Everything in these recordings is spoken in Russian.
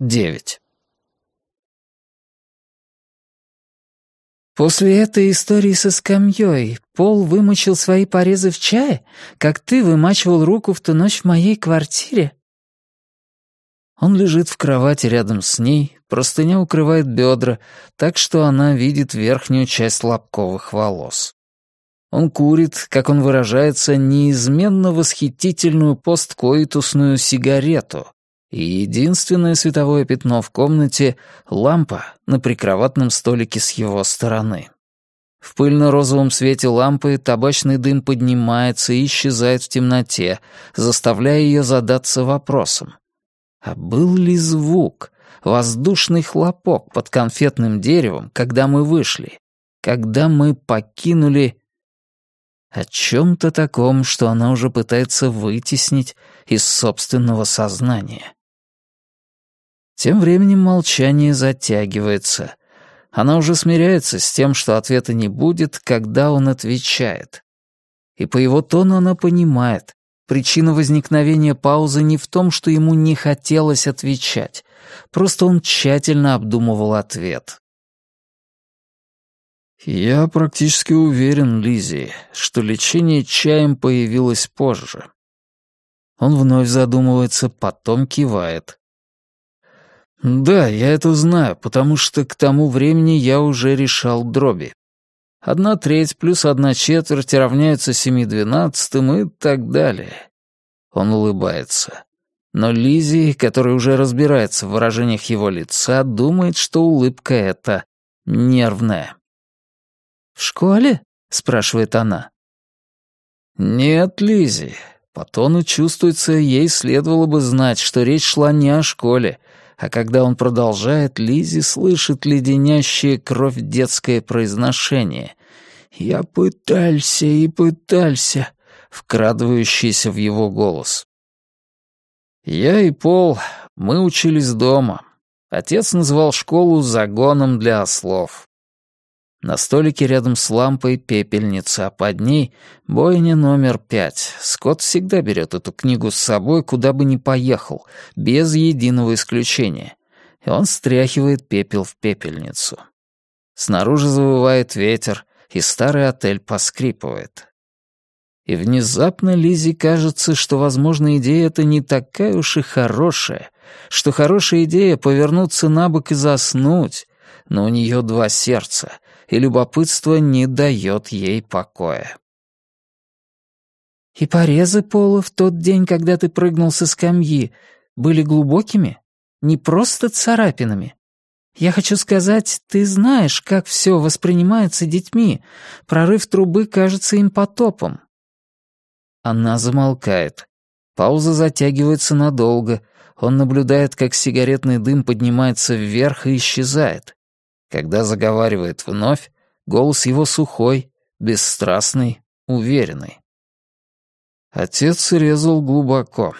9. После этой истории со скамьей Пол вымочил свои порезы в чае, как ты вымачивал руку в ту ночь в моей квартире? Он лежит в кровати рядом с ней, простыня укрывает бедра, так что она видит верхнюю часть лобковых волос. Он курит, как он выражается, неизменно восхитительную посткоитусную сигарету, и единственное световое пятно в комнате — лампа на прикроватном столике с его стороны. В пыльно-розовом свете лампы табачный дым поднимается и исчезает в темноте, заставляя ее задаться вопросом. А был ли звук, воздушный хлопок под конфетным деревом, когда мы вышли, когда мы покинули... О чем-то таком, что она уже пытается вытеснить из собственного сознания. Тем временем молчание затягивается. Она уже смиряется с тем, что ответа не будет, когда он отвечает. И по его тону она понимает, причина возникновения паузы не в том, что ему не хотелось отвечать, просто он тщательно обдумывал ответ. «Я практически уверен, Лизи, что лечение чаем появилось позже». Он вновь задумывается, потом кивает. «Да, я это знаю, потому что к тому времени я уже решал дроби. Одна треть плюс одна четверть равняются семи двенадцатым и так далее». Он улыбается. Но Лизи, которая уже разбирается в выражениях его лица, думает, что улыбка эта нервная. «В школе?» — спрашивает она. «Нет, Лизи. По тону чувствуется, ей следовало бы знать, что речь шла не о школе, а когда он продолжает, Лизи слышит леденящее кровь детское произношение. «Я пытался и пытался», вкрадывающееся в его голос. «Я и Пол, мы учились дома. Отец называл школу загоном для ослов. На столике рядом с лампой пепельница, а под ней бойня номер пять. Скотт всегда берет эту книгу с собой, куда бы ни поехал, без единого исключения. И он стряхивает пепел в пепельницу. Снаружи завывает ветер, и старый отель поскрипывает. И внезапно Лизе кажется, что, возможно, идея эта не такая уж и хорошая, что хорошая идея повернуться на бок и заснуть, но у нее два сердца — и любопытство не дает ей покоя. «И порезы пола в тот день, когда ты прыгнул со скамьи, были глубокими? Не просто царапинами? Я хочу сказать, ты знаешь, как все воспринимается детьми. Прорыв трубы кажется им потопом». Она замолкает. Пауза затягивается надолго. Он наблюдает, как сигаретный дым поднимается вверх и исчезает. Когда заговаривает вновь, голос его сухой, бесстрастный, уверенный. Отец резал глубоко.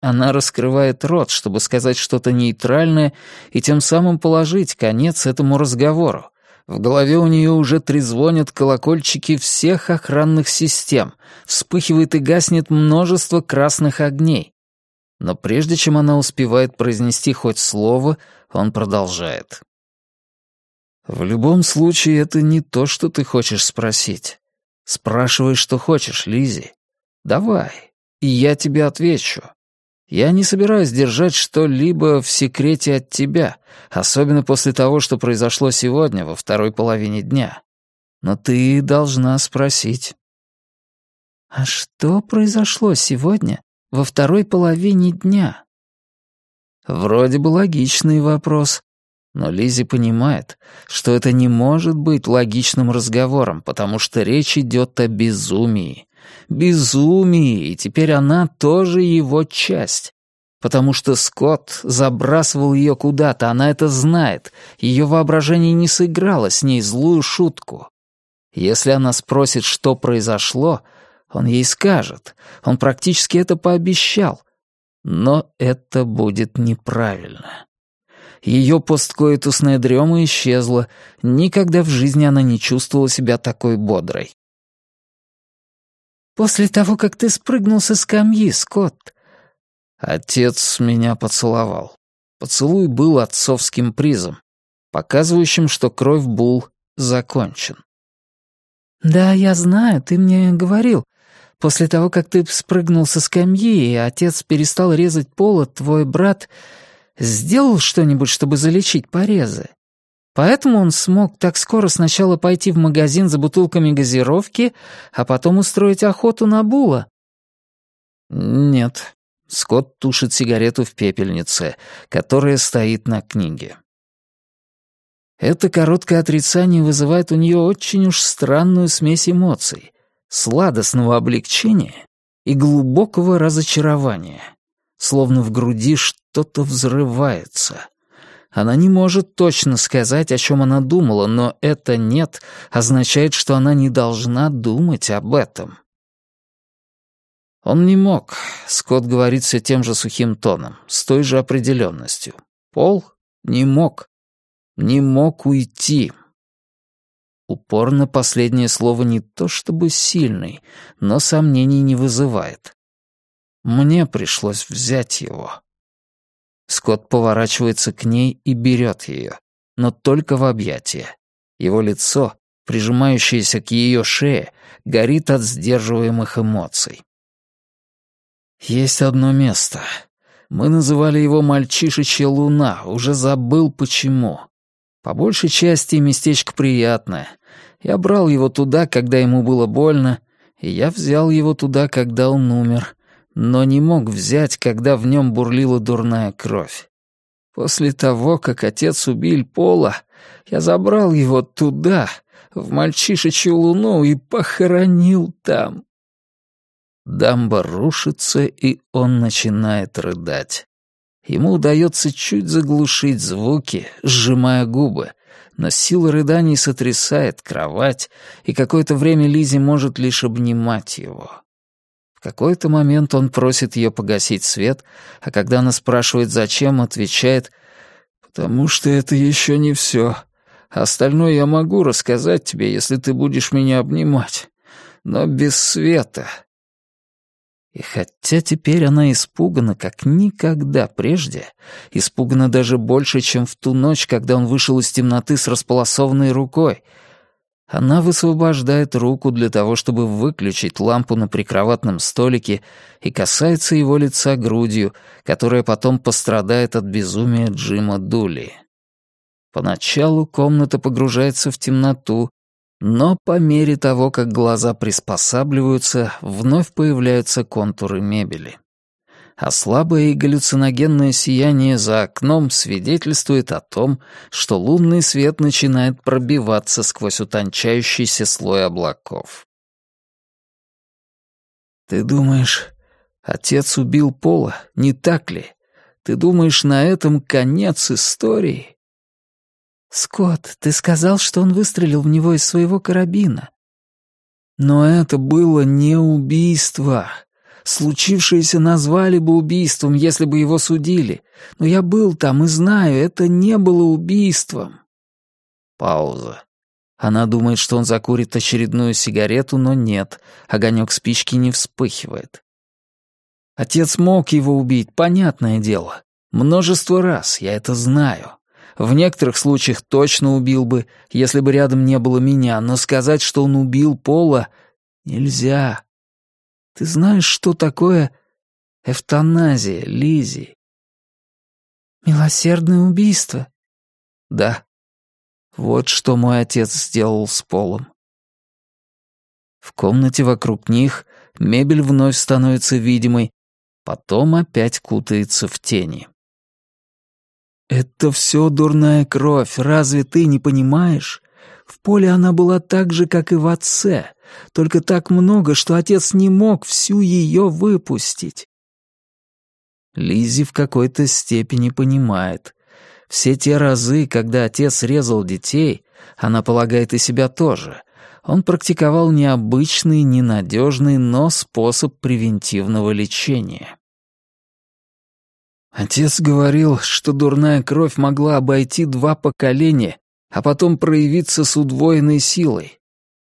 Она раскрывает рот, чтобы сказать что-то нейтральное и тем самым положить конец этому разговору. В голове у нее уже трезвонят колокольчики всех охранных систем, вспыхивает и гаснет множество красных огней. Но прежде чем она успевает произнести хоть слово, он продолжает. «В любом случае, это не то, что ты хочешь спросить. Спрашивай, что хочешь, Лизи. Давай, и я тебе отвечу. Я не собираюсь держать что-либо в секрете от тебя, особенно после того, что произошло сегодня во второй половине дня. Но ты должна спросить». «А что произошло сегодня во второй половине дня?» Вроде бы логичный вопрос, но Лизи понимает, что это не может быть логичным разговором, потому что речь идет о безумии. Безумии, и теперь она тоже его часть. Потому что Скотт забрасывал ее куда-то, она это знает, ее воображение не сыграло с ней злую шутку. Если она спросит, что произошло, он ей скажет. Он практически это пообещал. Но это будет неправильно. Ее посткоитусная дрема исчезла. Никогда в жизни она не чувствовала себя такой бодрой. «После того, как ты спрыгнул со скамьи, Скотт, Отец меня поцеловал. Поцелуй был отцовским призом, показывающим, что кровь Бул закончен. «Да, я знаю, ты мне говорил. После того, как ты спрыгнул со скамьи, и отец перестал резать поло, твой брат сделал что-нибудь, чтобы залечить порезы. Поэтому он смог так скоро сначала пойти в магазин за бутылками газировки, а потом устроить охоту на Була. Нет. Скотт тушит сигарету в пепельнице, которая стоит на книге. Это короткое отрицание вызывает у нее очень уж странную смесь эмоций, сладостного облегчения и глубокого разочарования, словно в груди что-то взрывается. Она не может точно сказать, о чем она думала, но это «нет» означает, что она не должна думать об этом. Он не мог, Скотт говорит все тем же сухим тоном, с той же определенностью. Пол не мог. Не мог уйти. Упорно последнее слово не то чтобы сильный, но сомнений не вызывает. Мне пришлось взять его. Скотт поворачивается к ней и берет ее, но только в объятия. Его лицо, прижимающееся к ее шее, горит от сдерживаемых эмоций. Есть одно место. Мы называли его «Мальчишечья луна», уже забыл почему. По большей части местечко приятное. Я брал его туда, когда ему было больно, и я взял его туда, когда он умер но не мог взять, когда в нем бурлила дурная кровь. После того, как отец убил Пола, я забрал его туда, в мальчишечью луну, и похоронил там. Дамба рушится, и он начинает рыдать. Ему удается чуть заглушить звуки, сжимая губы, но сила рыданий сотрясает кровать, и какое-то время Лизи может лишь обнимать его. В какой-то момент он просит ее погасить свет, а когда она спрашивает, зачем, отвечает, «Потому что это еще не все. Остальное я могу рассказать тебе, если ты будешь меня обнимать. Но без света». И хотя теперь она испугана, как никогда прежде, испугана даже больше, чем в ту ночь, когда он вышел из темноты с располосованной рукой — она высвобождает руку для того, чтобы выключить лампу на прикроватном столике и касается его лица грудью, которая потом пострадает от безумия Джима Дули. Поначалу комната погружается в темноту, но по мере того, как глаза приспосабливаются, вновь появляются контуры мебели а слабое и галлюциногенное сияние за окном свидетельствует о том, что лунный свет начинает пробиваться сквозь утончающийся слой облаков. «Ты думаешь, отец убил Пола, не так ли? Ты думаешь, на этом конец истории?» «Скотт, ты сказал, что он выстрелил в него из своего карабина». «Но это было не убийство», Случившееся назвали бы убийством, если бы его судили. Но я был там и знаю, это не было убийством. Пауза. Она думает, что он закурит очередную сигарету, но нет, огонек спички не вспыхивает. Отец мог его убить, понятное дело. Множество раз, я это знаю. В некоторых случаях точно убил бы, если бы рядом не было меня, но сказать, что он убил Пола, нельзя. Ты знаешь, что такое эвтаназия, Лизи? Милосердное убийство. Да. Вот что мой отец сделал с Полом. В комнате вокруг них мебель вновь становится видимой, потом опять кутается в тени. «Это все дурная кровь, разве ты не понимаешь? В поле она была так же, как и в отце, только так много, что отец не мог всю ее выпустить. Лизи в какой-то степени понимает. Все те разы, когда отец резал детей, она полагает и себя тоже, он практиковал необычный, ненадежный, но способ превентивного лечения. Отец говорил, что дурная кровь могла обойти два поколения, а потом проявиться с удвоенной силой.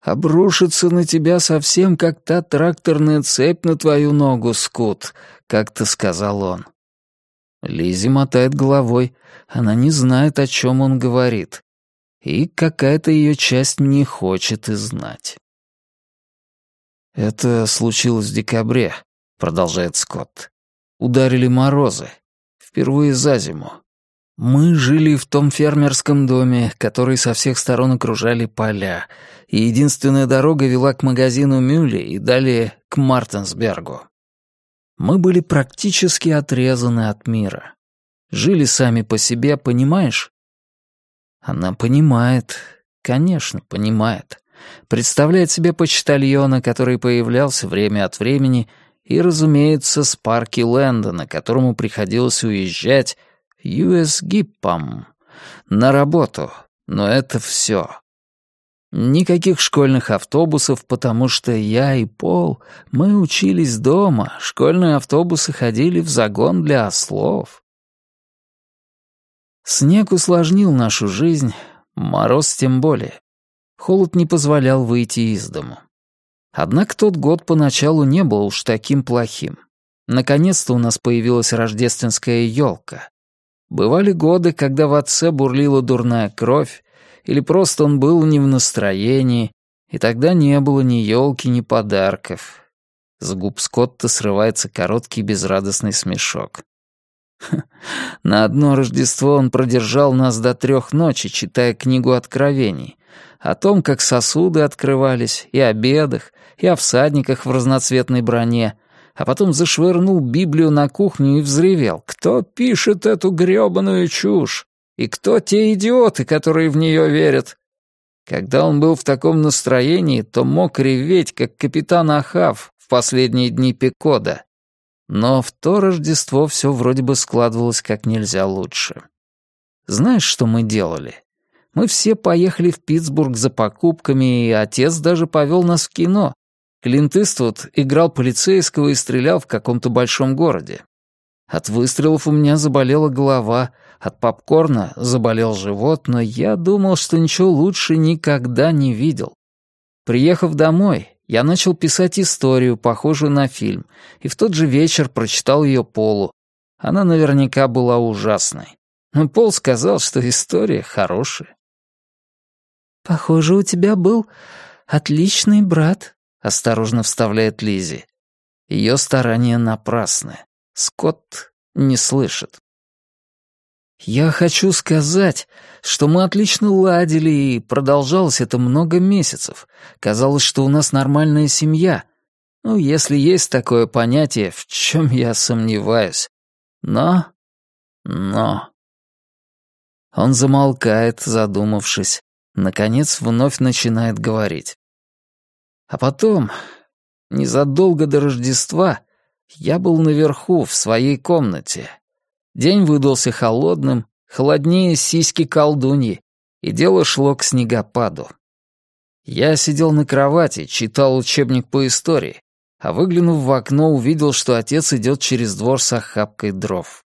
«Обрушится на тебя совсем, как та тракторная цепь на твою ногу, Скут», — как-то сказал он. Лизи мотает головой. Она не знает, о чем он говорит. И какая-то ее часть не хочет и знать. «Это случилось в декабре», — продолжает Скотт. «Ударили морозы. Впервые за зиму. Мы жили в том фермерском доме, который со всех сторон окружали поля, и единственная дорога вела к магазину Мюлли и далее к Мартенсбергу. Мы были практически отрезаны от мира. Жили сами по себе, понимаешь? Она понимает, конечно, понимает. Представляет себе почтальона, который появлялся время от времени, и, разумеется, с парки Лэндона, которому приходилось уезжать, US-гиппом, на работу, но это все. Никаких школьных автобусов, потому что я и Пол, мы учились дома, школьные автобусы ходили в загон для ослов. Снег усложнил нашу жизнь, мороз тем более. Холод не позволял выйти из дому. Однако тот год поначалу не был уж таким плохим. Наконец-то у нас появилась рождественская елка. Бывали годы, когда в отце бурлила дурная кровь, или просто он был не в настроении, и тогда не было ни елки, ни подарков. С губ Скотта срывается короткий безрадостный смешок. На одно Рождество он продержал нас до трех ночи, читая книгу Откровений, о том, как сосуды открывались, и о бедах, и о всадниках в разноцветной броне, а потом зашвырнул Библию на кухню и взревел. «Кто пишет эту грёбаную чушь? И кто те идиоты, которые в нее верят?» Когда он был в таком настроении, то мог реветь, как капитан Ахав в последние дни Пекода. Но в то Рождество все вроде бы складывалось как нельзя лучше. Знаешь, что мы делали? Мы все поехали в Питтсбург за покупками, и отец даже повел нас в кино, Клинт Иствуд играл полицейского и стрелял в каком-то большом городе. От выстрелов у меня заболела голова, от попкорна заболел живот, но я думал, что ничего лучше никогда не видел. Приехав домой, я начал писать историю, похожую на фильм, и в тот же вечер прочитал ее Полу. Она наверняка была ужасной. Но Пол сказал, что история хорошая. «Похоже, у тебя был отличный брат», осторожно вставляет Лизи. Ее старания напрасны. Скотт не слышит. Я хочу сказать, что мы отлично ладили, и продолжалось это много месяцев. Казалось, что у нас нормальная семья. Ну, если есть такое понятие, в чем я сомневаюсь. Но... но... Он замолкает, задумавшись. Наконец, вновь начинает говорить. А потом, незадолго до Рождества, я был наверху, в своей комнате. День выдался холодным, холоднее сиськи колдуньи, и дело шло к снегопаду. Я сидел на кровати, читал учебник по истории, а выглянув в окно, увидел, что отец идет через двор с охапкой дров.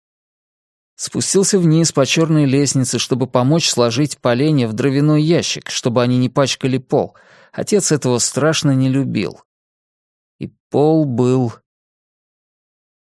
Спустился вниз по черной лестнице, чтобы помочь сложить поленья в дровяной ящик, чтобы они не пачкали пол — Отец этого страшно не любил. И пол был